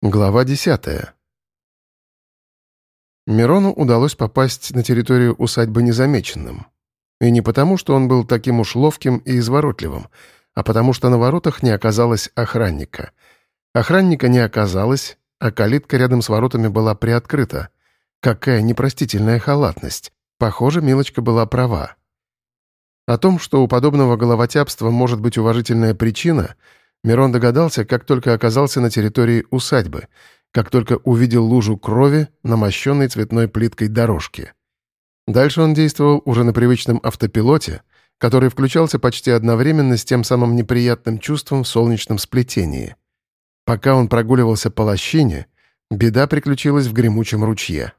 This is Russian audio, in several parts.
Глава 10. Мирону удалось попасть на территорию усадьбы незамеченным. И не потому, что он был таким уж ловким и изворотливым, а потому что на воротах не оказалось охранника. Охранника не оказалось, а калитка рядом с воротами была приоткрыта. Какая непростительная халатность. Похоже, Милочка была права. О том, что у подобного головотяпства может быть уважительная причина — Мирон догадался, как только оказался на территории усадьбы, как только увидел лужу крови на мощенной цветной плиткой дорожке. Дальше он действовал уже на привычном автопилоте, который включался почти одновременно с тем самым неприятным чувством в солнечном сплетении. Пока он прогуливался по лощине, беда приключилась в гремучем ручье.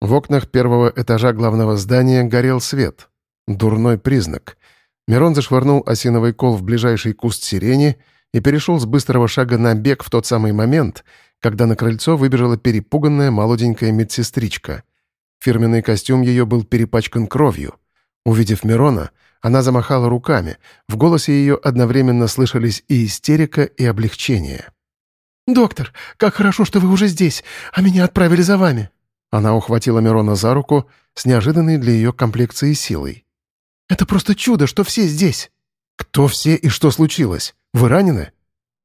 В окнах первого этажа главного здания горел свет. Дурной признак. Мирон зашвырнул осиновый кол в ближайший куст сирени — и перешел с быстрого шага на бег в тот самый момент, когда на крыльцо выбежала перепуганная молоденькая медсестричка. Фирменный костюм ее был перепачкан кровью. Увидев Мирона, она замахала руками, в голосе ее одновременно слышались и истерика, и облегчение. «Доктор, как хорошо, что вы уже здесь, а меня отправили за вами!» Она ухватила Мирона за руку с неожиданной для ее комплекции силой. «Это просто чудо, что все здесь!» «Кто все и что случилось? Вы ранены?»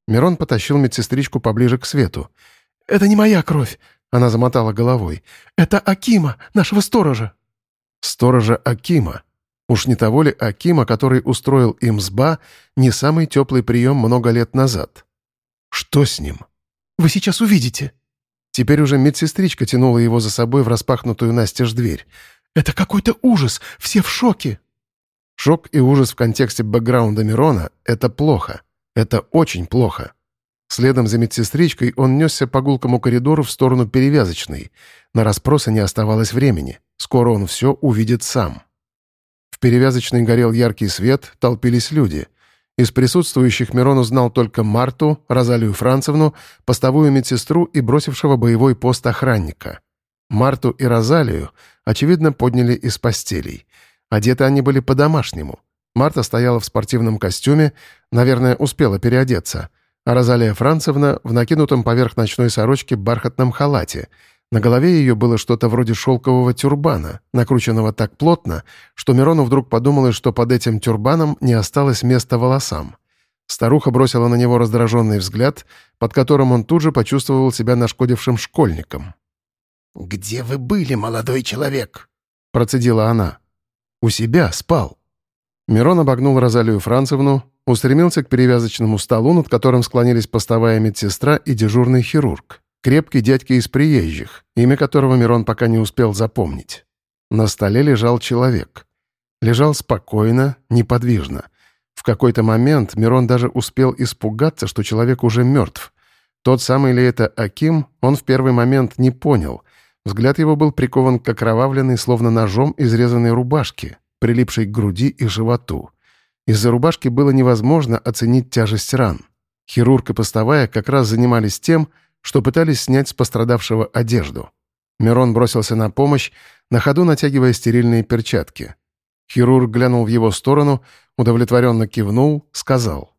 Мирон потащил медсестричку поближе к свету. «Это не моя кровь!» — она замотала головой. «Это Акима, нашего сторожа!» «Сторожа Акима!» Уж не того ли Акима, который устроил им СБА не самый теплый прием много лет назад? Что с ним? «Вы сейчас увидите!» Теперь уже медсестричка тянула его за собой в распахнутую настежь дверь. «Это какой-то ужас! Все в шоке!» Шок и ужас в контексте бэкграунда Мирона — это плохо. Это очень плохо. Следом за медсестричкой он несся по гулкому коридору в сторону перевязочной. На расспросы не оставалось времени. Скоро он все увидит сам. В перевязочной горел яркий свет, толпились люди. Из присутствующих Мирон узнал только Марту, Розалию Францевну, постовую медсестру и бросившего боевой пост охранника. Марту и Розалию, очевидно, подняли из постелей. Одеты они были по-домашнему. Марта стояла в спортивном костюме, наверное, успела переодеться, а Розалия Францевна в накинутом поверх ночной сорочки бархатном халате. На голове ее было что-то вроде шелкового тюрбана, накрученного так плотно, что Мирону вдруг подумалось, что под этим тюрбаном не осталось места волосам. Старуха бросила на него раздраженный взгляд, под которым он тут же почувствовал себя нашкодившим школьником. «Где вы были, молодой человек?» — процедила она. «У себя спал». Мирон обогнул Розалию Францевну, устремился к перевязочному столу, над которым склонились постовая медсестра и дежурный хирург. Крепкий дядька из приезжих, имя которого Мирон пока не успел запомнить. На столе лежал человек. Лежал спокойно, неподвижно. В какой-то момент Мирон даже успел испугаться, что человек уже мертв. Тот самый ли это Аким, он в первый момент не понял. Взгляд его был прикован к окровавленной, словно ножом, изрезанной рубашке, прилипшей к груди и животу. Из-за рубашки было невозможно оценить тяжесть ран. Хирург и постовая как раз занимались тем, что пытались снять с пострадавшего одежду. Мирон бросился на помощь, на ходу натягивая стерильные перчатки. Хирург глянул в его сторону, удовлетворенно кивнул, сказал.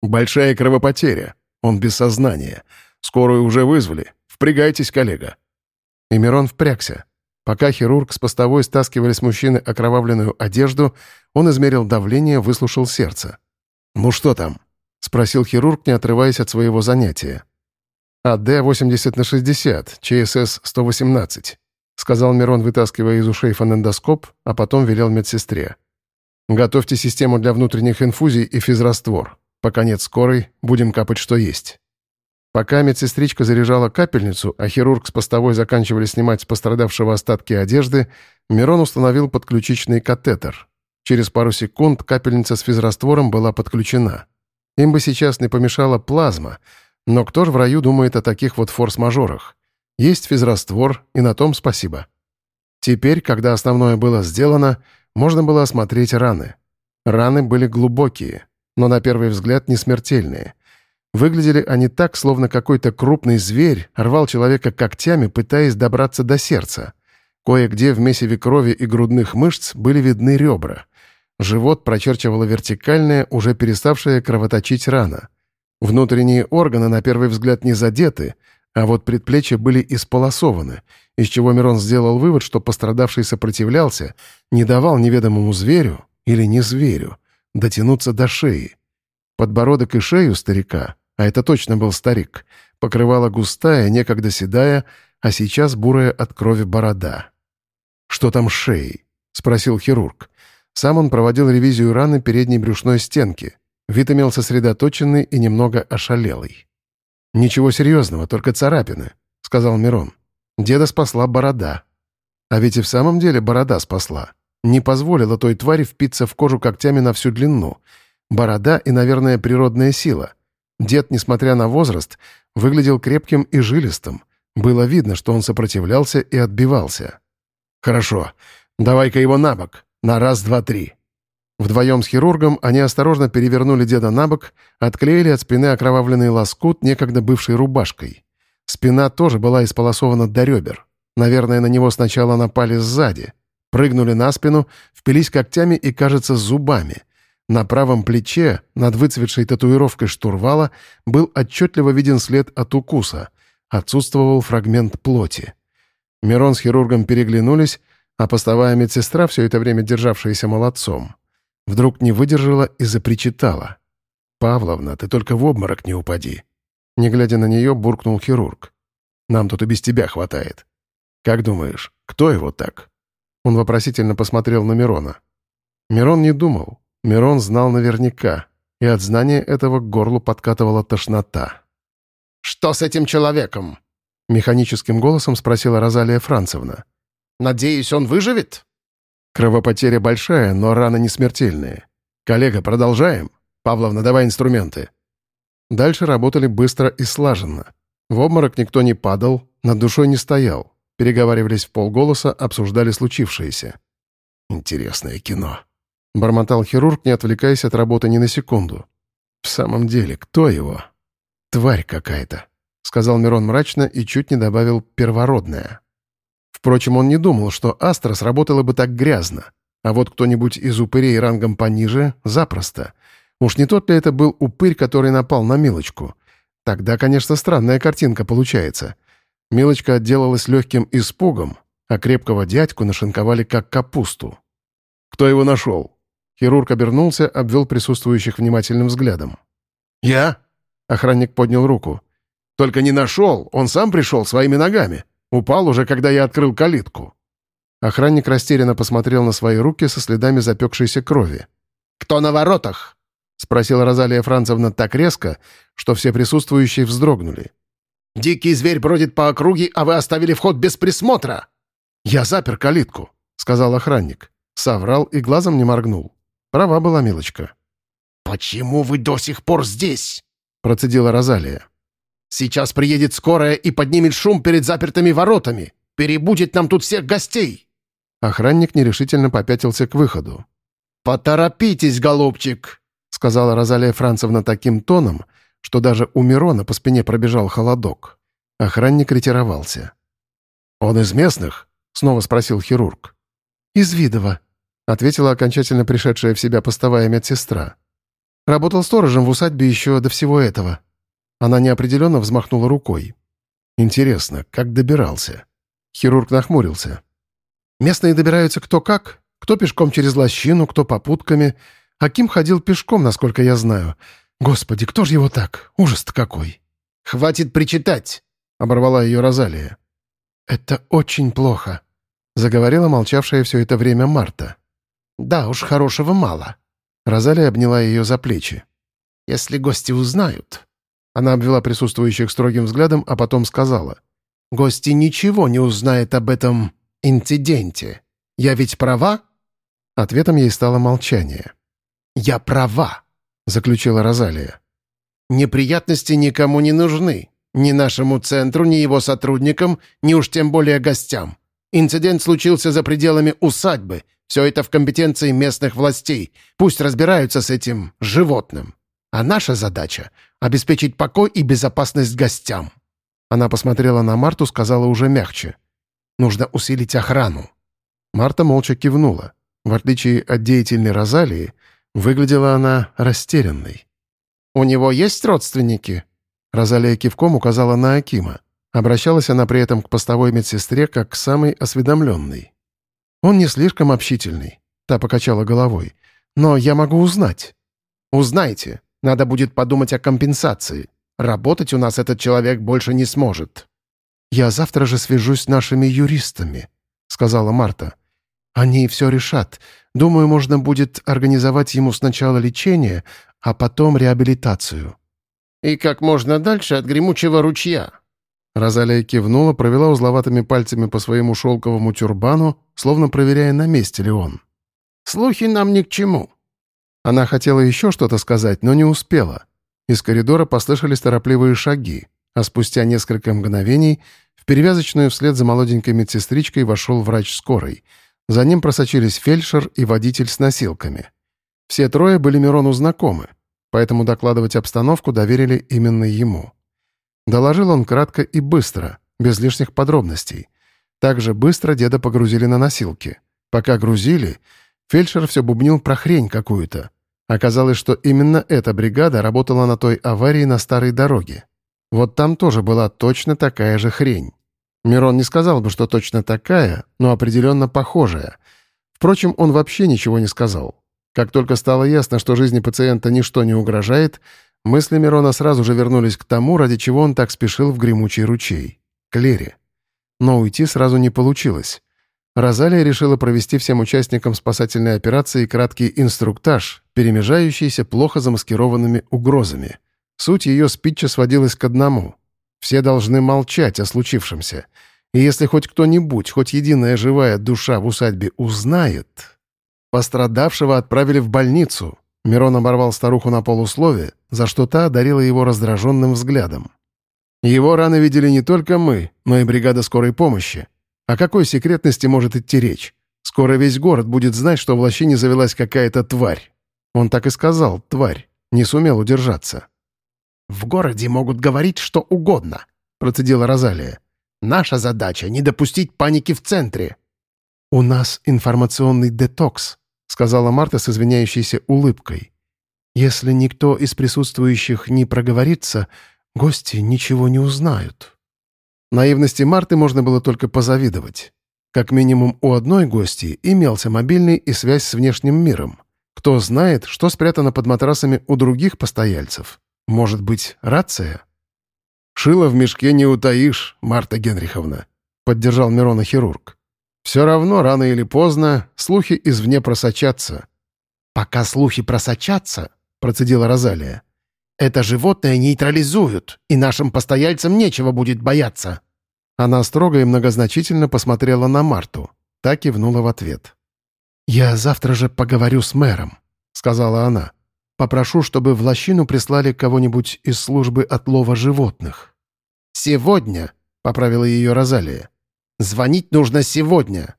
«Большая кровопотеря. Он без сознания. Скорую уже вызвали. Впрягайтесь, коллега». И Мирон впрягся. Пока хирург с постовой стаскивали с мужчины окровавленную одежду, он измерил давление, выслушал сердце. «Ну что там?» — спросил хирург, не отрываясь от своего занятия. «АД 80 на 60, ЧСС 118», — сказал Мирон, вытаскивая из ушей фонендоскоп, а потом велел медсестре. «Готовьте систему для внутренних инфузий и физраствор. Пока нет скорой, будем капать что есть». Пока медсестричка заряжала капельницу, а хирург с постовой заканчивали снимать с пострадавшего остатки одежды, Мирон установил подключичный катетер. Через пару секунд капельница с физраствором была подключена. Им бы сейчас не помешала плазма, но кто же в раю думает о таких вот форс-мажорах? Есть физраствор, и на том спасибо. Теперь, когда основное было сделано, можно было осмотреть раны. Раны были глубокие, но на первый взгляд не смертельные — Выглядели они так, словно какой-то крупный зверь рвал человека когтями, пытаясь добраться до сердца. Кое-где в месиве крови и грудных мышц были видны ребра. Живот прочерчивала вертикальная, уже переставшая кровоточить рана. Внутренние органы на первый взгляд не задеты, а вот предплечья были исполосованы, из чего Мирон сделал вывод, что пострадавший сопротивлялся, не давал неведомому зверю, или не зверю, дотянуться до шеи. Подбородок и шею старика, а это точно был старик, покрывала густая, некогда седая, а сейчас бурая от крови борода. «Что там с шеей?» — спросил хирург. Сам он проводил ревизию раны передней брюшной стенки. Вид имел сосредоточенный и немного ошалелый. «Ничего серьезного, только царапины», — сказал Мирон. «Деда спасла борода». А ведь и в самом деле борода спасла. Не позволила той твари впиться в кожу когтями на всю длину. Борода и, наверное, природная сила. Дед, несмотря на возраст, выглядел крепким и жилистым. Было видно, что он сопротивлялся и отбивался. «Хорошо. Давай-ка его на бок. На раз, два, три». Вдвоем с хирургом они осторожно перевернули деда на бок, отклеили от спины окровавленный лоскут, некогда бывшей рубашкой. Спина тоже была исполосована до ребер. Наверное, на него сначала напали сзади. Прыгнули на спину, впились когтями и, кажется, зубами. На правом плече, над выцветшей татуировкой штурвала, был отчетливо виден след от укуса. Отсутствовал фрагмент плоти. Мирон с хирургом переглянулись, а постовая медсестра, все это время державшаяся молодцом, вдруг не выдержала и запричитала. «Павловна, ты только в обморок не упади!» Не глядя на нее, буркнул хирург. «Нам тут и без тебя хватает. Как думаешь, кто его так?» Он вопросительно посмотрел на Мирона. Мирон не думал. Мирон знал наверняка, и от знания этого к горлу подкатывала тошнота. «Что с этим человеком?» — механическим голосом спросила Розалия Францевна. «Надеюсь, он выживет?» «Кровопотеря большая, но раны не смертельные. Коллега, продолжаем? Павловна, давай инструменты». Дальше работали быстро и слаженно. В обморок никто не падал, над душой не стоял. Переговаривались в полголоса, обсуждали случившееся. «Интересное кино», — бормотал хирург, не отвлекаясь от работы ни на секунду. «В самом деле, кто его?» «Тварь какая-то», — сказал Мирон мрачно и чуть не добавил «первородная». Впрочем, он не думал, что Астра сработала бы так грязно. А вот кто-нибудь из упырей рангом пониже — запросто. Уж не тот ли это был упырь, который напал на Милочку? Тогда, конечно, странная картинка получается. Милочка отделалась легким испугом, а крепкого дядьку нашинковали как капусту. «Кто его нашел?» Хирург обернулся, обвел присутствующих внимательным взглядом. «Я?» — охранник поднял руку. «Только не нашел, он сам пришел своими ногами. Упал уже, когда я открыл калитку». Охранник растерянно посмотрел на свои руки со следами запекшейся крови. «Кто на воротах?» — спросила Розалия Францевна так резко, что все присутствующие вздрогнули. «Дикий зверь бродит по округе, а вы оставили вход без присмотра!» «Я запер калитку», — сказал охранник. Соврал и глазом не моргнул. Права была Милочка. «Почему вы до сих пор здесь?» — процедила Розалия. «Сейчас приедет скорая и поднимет шум перед запертыми воротами. Перебудет нам тут всех гостей!» Охранник нерешительно попятился к выходу. «Поторопитесь, голубчик!» — сказала Розалия Францевна таким тоном, что даже у Мирона по спине пробежал холодок. Охранник ретировался. «Он из местных?» — снова спросил хирург. «Из Видова», — ответила окончательно пришедшая в себя постовая медсестра. «Работал сторожем в усадьбе еще до всего этого». Она неопределенно взмахнула рукой. «Интересно, как добирался?» Хирург нахмурился. «Местные добираются кто как. Кто пешком через лощину, кто попутками. Аким ходил пешком, насколько я знаю. Господи, кто же его так? Ужас-то какой!» «Хватит причитать!» — оборвала ее Розалия. «Это очень плохо», — заговорила молчавшая все это время Марта. «Да уж, хорошего мало». Розалия обняла ее за плечи. «Если гости узнают...» Она обвела присутствующих строгим взглядом, а потом сказала. «Гости ничего не узнают об этом инциденте. Я ведь права?» Ответом ей стало молчание. «Я права», — заключила Розалия. «Неприятности никому не нужны. Ни нашему центру, ни его сотрудникам, ни уж тем более гостям. Инцидент случился за пределами усадьбы. Все это в компетенции местных властей. Пусть разбираются с этим животным. А наша задача — обеспечить покой и безопасность гостям». Она посмотрела на Марту, сказала уже мягче. «Нужно усилить охрану». Марта молча кивнула. В отличие от деятельной Розалии, Выглядела она растерянной. «У него есть родственники?» Розалия кивком указала на Акима. Обращалась она при этом к постовой медсестре как к самой осведомленной. «Он не слишком общительный», — та покачала головой. «Но я могу узнать». «Узнайте. Надо будет подумать о компенсации. Работать у нас этот человек больше не сможет». «Я завтра же свяжусь с нашими юристами», — сказала Марта. «Они все решат. Думаю, можно будет организовать ему сначала лечение, а потом реабилитацию». «И как можно дальше от гремучего ручья?» Розалия кивнула, провела узловатыми пальцами по своему шелковому тюрбану, словно проверяя, на месте ли он. «Слухи нам ни к чему». Она хотела еще что-то сказать, но не успела. Из коридора послышались торопливые шаги, а спустя несколько мгновений в перевязочную вслед за молоденькой медсестричкой вошел врач скорой. За ним просочились фельдшер и водитель с носилками. Все трое были Мирону знакомы, поэтому докладывать обстановку доверили именно ему. Доложил он кратко и быстро, без лишних подробностей. Также быстро деда погрузили на носилки. Пока грузили, фельдшер все бубнил про хрень какую-то. Оказалось, что именно эта бригада работала на той аварии на старой дороге. Вот там тоже была точно такая же хрень. Мирон не сказал бы, что точно такая, но определенно похожая. Впрочем, он вообще ничего не сказал. Как только стало ясно, что жизни пациента ничто не угрожает, мысли Мирона сразу же вернулись к тому, ради чего он так спешил в гремучий ручей — к Лере. Но уйти сразу не получилось. Розалия решила провести всем участникам спасательной операции краткий инструктаж, перемежающийся плохо замаскированными угрозами — Суть ее спитча сводилась к одному. Все должны молчать о случившемся. И если хоть кто-нибудь, хоть единая живая душа в усадьбе узнает... Пострадавшего отправили в больницу. Мирон оборвал старуху на полуслове, за что та одарила его раздраженным взглядом. Его раны видели не только мы, но и бригада скорой помощи. О какой секретности может идти речь? Скоро весь город будет знать, что в лощине завелась какая-то тварь. Он так и сказал «тварь». Не сумел удержаться. «В городе могут говорить что угодно», — процедила Розалия. «Наша задача — не допустить паники в центре». «У нас информационный детокс», — сказала Марта с извиняющейся улыбкой. «Если никто из присутствующих не проговорится, гости ничего не узнают». Наивности Марты можно было только позавидовать. Как минимум у одной гости имелся мобильный и связь с внешним миром. Кто знает, что спрятано под матрасами у других постояльцев. Может быть, рация? «Шило в мешке не утаишь, Марта Генриховна», — поддержал Мирона хирург. «Все равно, рано или поздно, слухи извне просочатся». «Пока слухи просочатся», — процедила Розалия, — «это животное нейтрализуют, и нашим постояльцам нечего будет бояться». Она строго и многозначительно посмотрела на Марту. Так кивнула в ответ. «Я завтра же поговорю с мэром», — сказала она. Попрошу, чтобы в лощину прислали кого-нибудь из службы отлова животных». «Сегодня», — поправила ее Розалия. «Звонить нужно сегодня».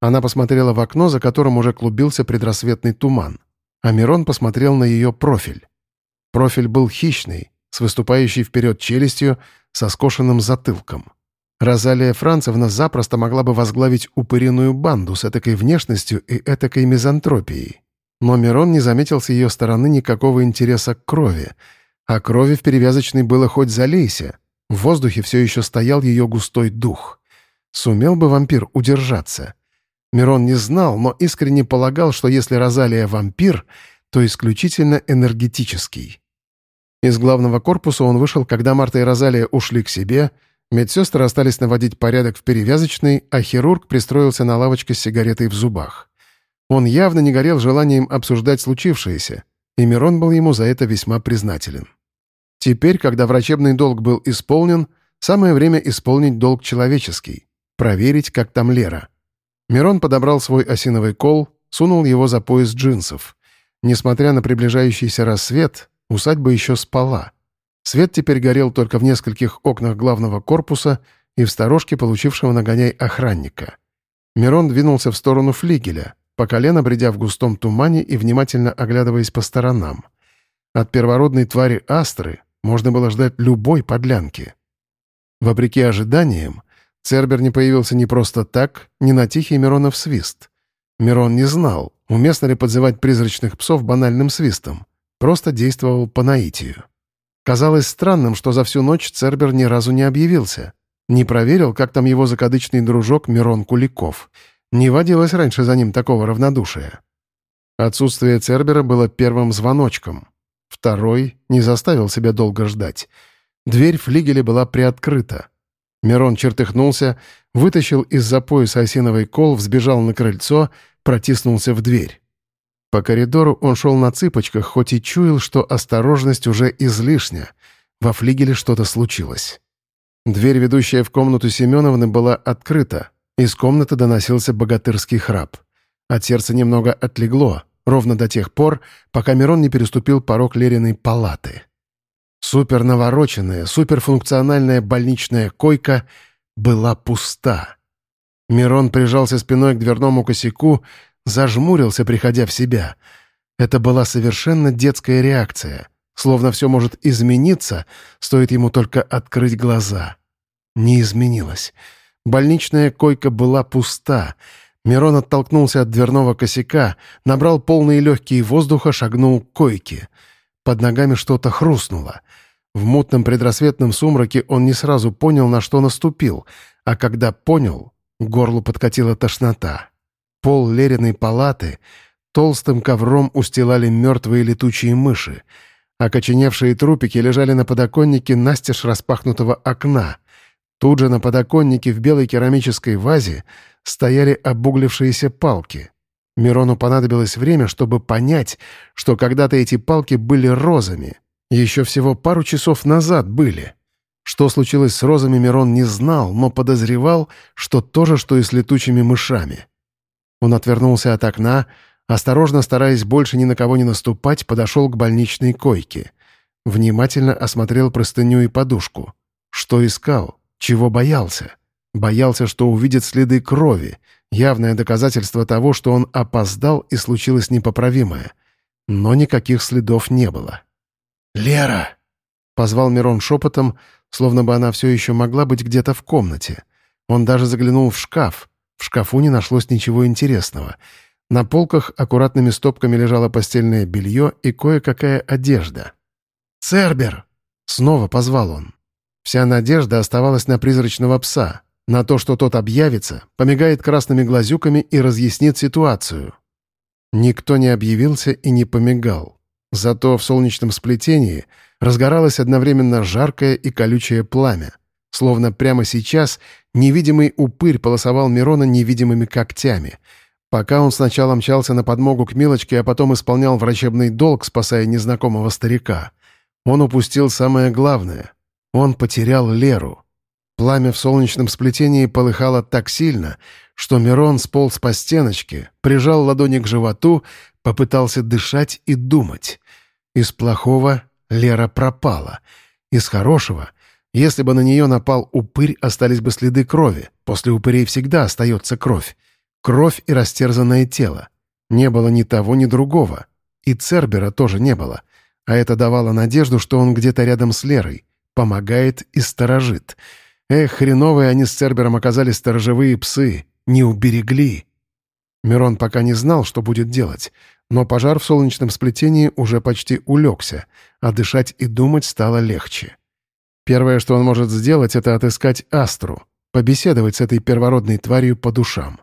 Она посмотрела в окно, за которым уже клубился предрассветный туман. А Мирон посмотрел на ее профиль. Профиль был хищный, с выступающей вперед челюстью, со скошенным затылком. Розалия Францевна запросто могла бы возглавить упыриную банду с этакой внешностью и этакой мизантропией. Но Мирон не заметил с ее стороны никакого интереса к крови. А крови в перевязочной было хоть залейся. В воздухе все еще стоял ее густой дух. Сумел бы вампир удержаться? Мирон не знал, но искренне полагал, что если Розалия вампир, то исключительно энергетический. Из главного корпуса он вышел, когда Марта и Розалия ушли к себе, медсестры остались наводить порядок в перевязочной, а хирург пристроился на лавочке с сигаретой в зубах. Он явно не горел желанием обсуждать случившееся, и Мирон был ему за это весьма признателен. Теперь, когда врачебный долг был исполнен, самое время исполнить долг человеческий — проверить, как там Лера. Мирон подобрал свой осиновый кол, сунул его за пояс джинсов. Несмотря на приближающийся рассвет, усадьба еще спала. Свет теперь горел только в нескольких окнах главного корпуса и в сторожке получившего нагоняй охранника. Мирон двинулся в сторону флигеля — по колено бредя в густом тумане и внимательно оглядываясь по сторонам. От первородной твари Астры можно было ждать любой подлянки. Вопреки ожиданиям, Цербер не появился не просто так, не на тихий Миронов свист. Мирон не знал, уместно ли подзывать призрачных псов банальным свистом. просто действовал по наитию. Казалось странным, что за всю ночь Цербер ни разу не объявился. Не проверил, как там его закадычный дружок Мирон Куликов. Не водилось раньше за ним такого равнодушия. Отсутствие Цербера было первым звоночком. Второй не заставил себя долго ждать. Дверь флигеля была приоткрыта. Мирон чертыхнулся, вытащил из-за пояса осиновый кол, взбежал на крыльцо, протиснулся в дверь. По коридору он шел на цыпочках, хоть и чуял, что осторожность уже излишня. Во флигеле что-то случилось. Дверь, ведущая в комнату Семеновны, была открыта. Из комнаты доносился богатырский храп. От сердца немного отлегло, ровно до тех пор, пока Мирон не переступил порог Лериной палаты. Супернавороченная, суперфункциональная больничная койка была пуста. Мирон прижался спиной к дверному косяку, зажмурился, приходя в себя. Это была совершенно детская реакция, словно все может измениться, стоит ему только открыть глаза. Не изменилось. Больничная койка была пуста. Мирон оттолкнулся от дверного косяка, набрал полные легкие воздуха, шагнул к койке — под ногами что-то хрустнуло. В мутном предрассветном сумраке он не сразу понял, на что наступил, а когда понял, к горлу подкатила тошнота. Пол Лериной палаты толстым ковром устилали мертвые летучие мыши. Окоченевшие трупики лежали на подоконнике настежь распахнутого окна. Тут же на подоконнике в белой керамической вазе стояли обуглившиеся палки. Мирону понадобилось время, чтобы понять, что когда-то эти палки были розами. Еще всего пару часов назад были. Что случилось с розами, Мирон не знал, но подозревал, что то же, что и с летучими мышами. Он отвернулся от окна, осторожно, стараясь больше ни на кого не наступать, подошел к больничной койке. Внимательно осмотрел простыню и подушку. Что искал? Чего боялся? Боялся, что увидит следы крови, Явное доказательство того, что он опоздал и случилось непоправимое. Но никаких следов не было. «Лера!» — позвал Мирон шепотом, словно бы она все еще могла быть где-то в комнате. Он даже заглянул в шкаф. В шкафу не нашлось ничего интересного. На полках аккуратными стопками лежало постельное белье и кое-какая одежда. «Цербер!» — снова позвал он. Вся надежда оставалась на призрачного пса на то, что тот объявится, помигает красными глазюками и разъяснит ситуацию. Никто не объявился и не помигал. Зато в солнечном сплетении разгоралось одновременно жаркое и колючее пламя. Словно прямо сейчас невидимый упырь полосовал Мирона невидимыми когтями. Пока он сначала мчался на подмогу к Милочке, а потом исполнял врачебный долг, спасая незнакомого старика, он упустил самое главное. Он потерял Леру. Пламя в солнечном сплетении полыхало так сильно, что Мирон сполз по стеночке, прижал ладони к животу, попытался дышать и думать. Из плохого Лера пропала. Из хорошего, если бы на нее напал упырь, остались бы следы крови. После упырей всегда остается кровь. Кровь и растерзанное тело. Не было ни того, ни другого. И Цербера тоже не было. А это давало надежду, что он где-то рядом с Лерой. Помогает и сторожит. — Эх, хреновые они с Цербером оказались сторожевые псы. Не уберегли. Мирон пока не знал, что будет делать, но пожар в солнечном сплетении уже почти улегся, а дышать и думать стало легче. Первое, что он может сделать, это отыскать Астру, побеседовать с этой первородной тварью по душам.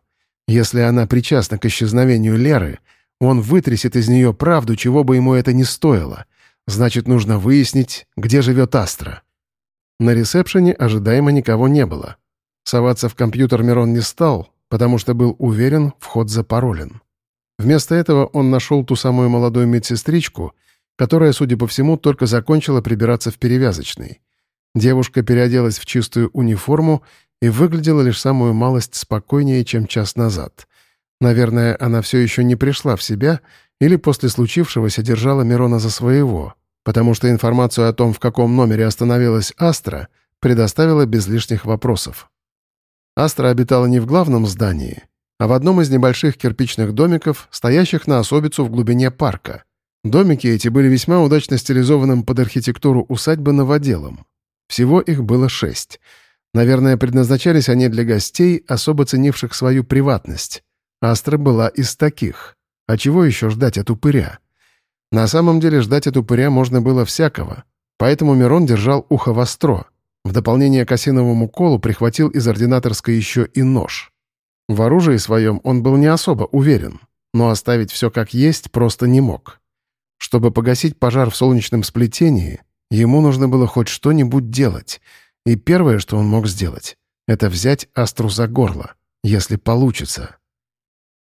Если она причастна к исчезновению Леры, он вытрясет из нее правду, чего бы ему это ни стоило. Значит, нужно выяснить, где живет Астра. На ресепшене ожидаемо никого не было. Соваться в компьютер Мирон не стал, потому что был уверен, вход запаролен. Вместо этого он нашел ту самую молодую медсестричку, которая, судя по всему, только закончила прибираться в перевязочной. Девушка переоделась в чистую униформу и выглядела лишь самую малость спокойнее, чем час назад. Наверное, она все еще не пришла в себя или после случившегося держала Мирона за своего — потому что информацию о том, в каком номере остановилась Астра, предоставила без лишних вопросов. Астра обитала не в главном здании, а в одном из небольших кирпичных домиков, стоящих на особицу в глубине парка. Домики эти были весьма удачно стилизованным под архитектуру усадьбы новоделом. Всего их было шесть. Наверное, предназначались они для гостей, особо ценивших свою приватность. Астра была из таких. А чего еще ждать от упыря? На самом деле ждать от упыря можно было всякого, поэтому Мирон держал ухо востро. В дополнение к осиновому колу прихватил из ординаторской еще и нож. В оружии своем он был не особо уверен, но оставить все как есть просто не мог. Чтобы погасить пожар в солнечном сплетении, ему нужно было хоть что-нибудь делать, и первое, что он мог сделать, это взять Астру за горло, если получится.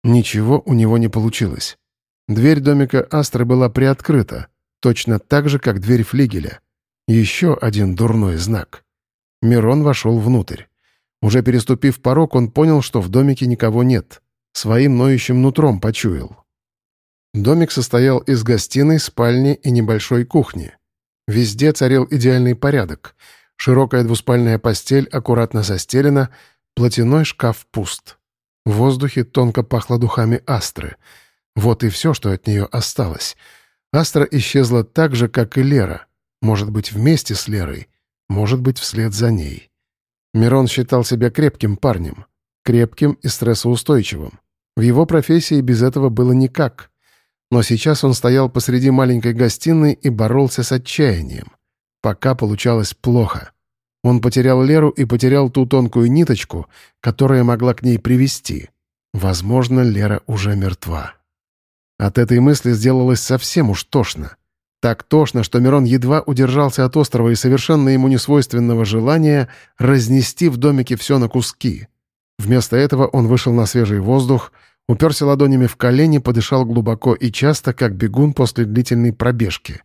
Ничего у него не получилось. Дверь домика Астры была приоткрыта, точно так же, как дверь флигеля. Еще один дурной знак. Мирон вошел внутрь. Уже переступив порог, он понял, что в домике никого нет. Своим ноющим нутром почуял. Домик состоял из гостиной, спальни и небольшой кухни. Везде царил идеальный порядок. Широкая двуспальная постель аккуратно застелена, платяной шкаф пуст. В воздухе тонко пахло духами астры — вот и все, что от нее осталось. Астра исчезла так же, как и Лера. Может быть, вместе с Лерой, может быть, вслед за ней. Мирон считал себя крепким парнем. Крепким и стрессоустойчивым. В его профессии без этого было никак. Но сейчас он стоял посреди маленькой гостиной и боролся с отчаянием. Пока получалось плохо. Он потерял Леру и потерял ту тонкую ниточку, которая могла к ней привести. Возможно, Лера уже мертва. От этой мысли сделалось совсем уж тошно. Так тошно, что Мирон едва удержался от острого и совершенно ему несвойственного желания разнести в домике все на куски. Вместо этого он вышел на свежий воздух, уперся ладонями в колени, подышал глубоко и часто, как бегун после длительной пробежки.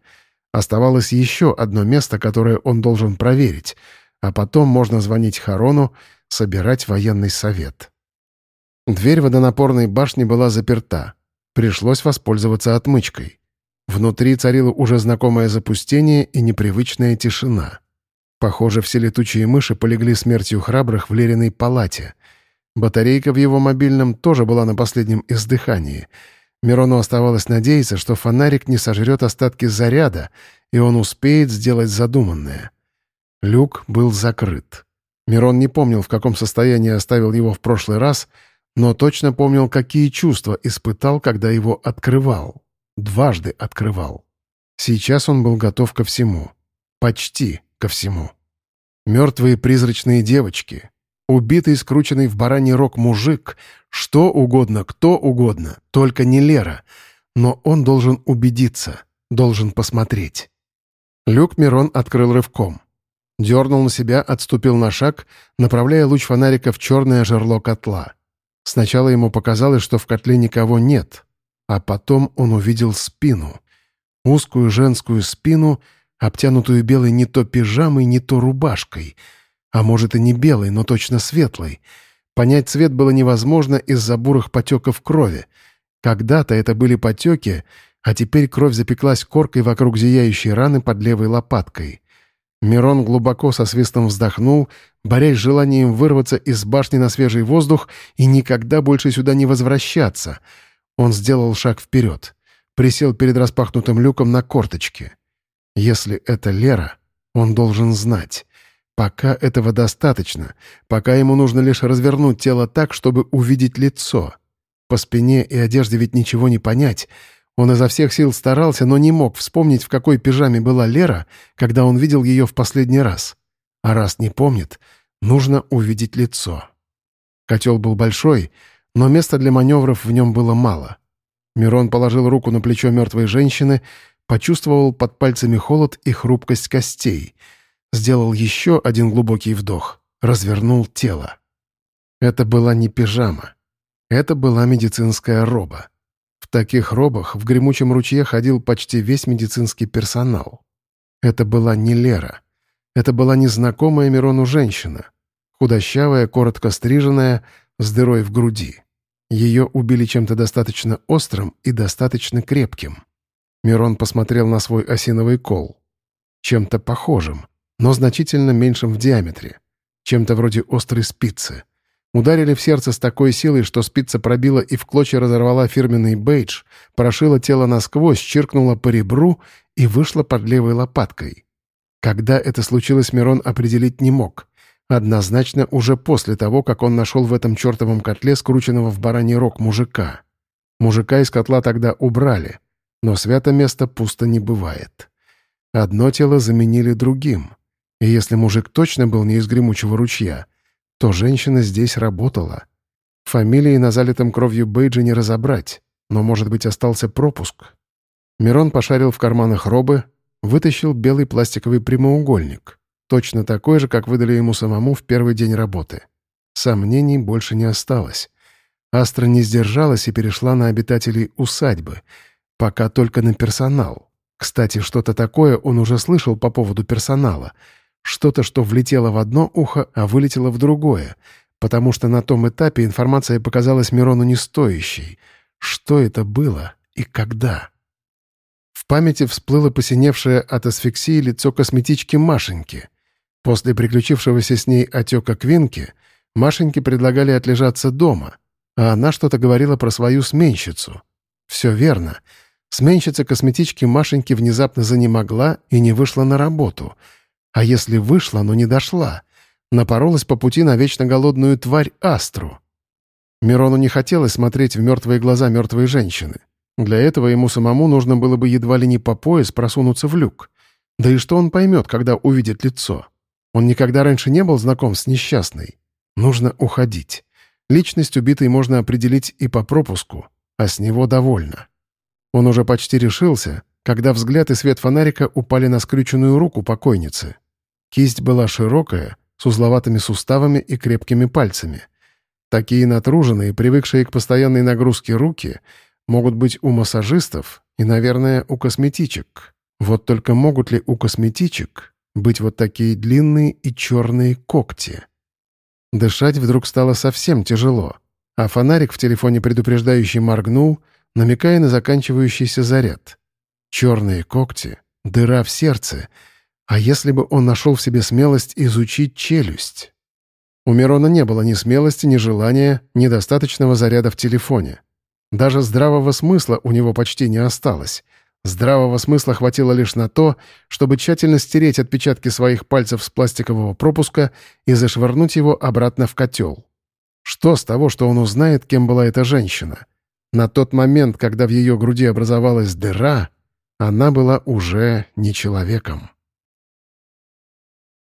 Оставалось еще одно место, которое он должен проверить, а потом можно звонить Харону, собирать военный совет. Дверь водонапорной башни была заперта. Пришлось воспользоваться отмычкой. Внутри царило уже знакомое запустение и непривычная тишина. Похоже, все летучие мыши полегли смертью храбрых в Лериной палате. Батарейка в его мобильном тоже была на последнем издыхании. Мирону оставалось надеяться, что фонарик не сожрет остатки заряда, и он успеет сделать задуманное. Люк был закрыт. Мирон не помнил, в каком состоянии оставил его в прошлый раз — но точно помнил, какие чувства испытал, когда его открывал. Дважды открывал. Сейчас он был готов ко всему. Почти ко всему. Мертвые призрачные девочки, убитый, скрученный в бараний рог мужик, что угодно, кто угодно, только не Лера. Но он должен убедиться, должен посмотреть. Люк Мирон открыл рывком. Дернул на себя, отступил на шаг, направляя луч фонарика в черное жерло котла. Сначала ему показалось, что в котле никого нет, а потом он увидел спину. Узкую женскую спину, обтянутую белой не то пижамой, не то рубашкой. А может и не белой, но точно светлой. Понять цвет было невозможно из-за бурых потеков крови. Когда-то это были потеки, а теперь кровь запеклась коркой вокруг зияющей раны под левой лопаткой. Мирон глубоко со свистом вздохнул, борясь с желанием вырваться из башни на свежий воздух и никогда больше сюда не возвращаться. Он сделал шаг вперед, присел перед распахнутым люком на корточке. Если это Лера, он должен знать. Пока этого достаточно, пока ему нужно лишь развернуть тело так, чтобы увидеть лицо. По спине и одежде ведь ничего не понять — он изо всех сил старался, но не мог вспомнить, в какой пижаме была Лера, когда он видел ее в последний раз. А раз не помнит, нужно увидеть лицо. Котел был большой, но места для маневров в нем было мало. Мирон положил руку на плечо мертвой женщины, почувствовал под пальцами холод и хрупкость костей. Сделал еще один глубокий вдох, развернул тело. Это была не пижама. Это была медицинская роба. В таких робах в гремучем ручье ходил почти весь медицинский персонал. Это была не Лера. Это была незнакомая Мирону женщина. Худощавая, коротко стриженная, с дырой в груди. Ее убили чем-то достаточно острым и достаточно крепким. Мирон посмотрел на свой осиновый кол. Чем-то похожим, но значительно меньшим в диаметре. Чем-то вроде острой спицы — Ударили в сердце с такой силой, что спица пробила и в клочья разорвала фирменный бейдж, прошила тело насквозь, чиркнула по ребру и вышла под левой лопаткой. Когда это случилось, Мирон определить не мог. Однозначно уже после того, как он нашел в этом чертовом котле скрученного в бараний рог мужика. Мужика из котла тогда убрали. Но свято место пусто не бывает. Одно тело заменили другим. И если мужик точно был не из гремучего ручья, то женщина здесь работала. Фамилии на залитом кровью бейджи не разобрать, но, может быть, остался пропуск. Мирон пошарил в карманах робы, вытащил белый пластиковый прямоугольник, точно такой же, как выдали ему самому в первый день работы. Сомнений больше не осталось. Астра не сдержалась и перешла на обитателей усадьбы, пока только на персонал. Кстати, что-то такое он уже слышал по поводу персонала. Что-то, что влетело в одно ухо, а вылетело в другое, потому что на том этапе информация показалась Мирону не. Что это было и когда? В памяти всплыло посиневшее от асфиксии лицо косметички Машеньки. После приключившегося с ней отека Квинки Машеньке предлагали отлежаться дома, а она что-то говорила про свою сменщицу. Все верно. Сменщица косметички Машеньки внезапно занемогла и не вышла на работу. А если вышла, но не дошла? Напоролась по пути на вечно голодную тварь Астру. Мирону не хотелось смотреть в мертвые глаза мертвой женщины. Для этого ему самому нужно было бы едва ли не по пояс просунуться в люк. Да и что он поймет, когда увидит лицо? Он никогда раньше не был знаком с несчастной. Нужно уходить. Личность убитой можно определить и по пропуску, а с него довольно. Он уже почти решился, когда взгляд и свет фонарика упали на скрюченную руку покойницы. Кисть была широкая, с узловатыми суставами и крепкими пальцами. Такие натруженные, привыкшие к постоянной нагрузке руки — могут быть у массажистов и, наверное, у косметичек. Вот только могут ли у косметичек быть вот такие длинные и черные когти? Дышать вдруг стало совсем тяжело, а фонарик в телефоне предупреждающий моргнул, намекая на заканчивающийся заряд. Черные когти, дыра в сердце. А если бы он нашел в себе смелость изучить челюсть? У Мирона не было ни смелости, ни желания, ни достаточного заряда в телефоне. Даже здравого смысла у него почти не осталось. Здравого смысла хватило лишь на то, чтобы тщательно стереть отпечатки своих пальцев с пластикового пропуска и зашвырнуть его обратно в котел. Что с того, что он узнает, кем была эта женщина? На тот момент, когда в ее груди образовалась дыра, она была уже не человеком.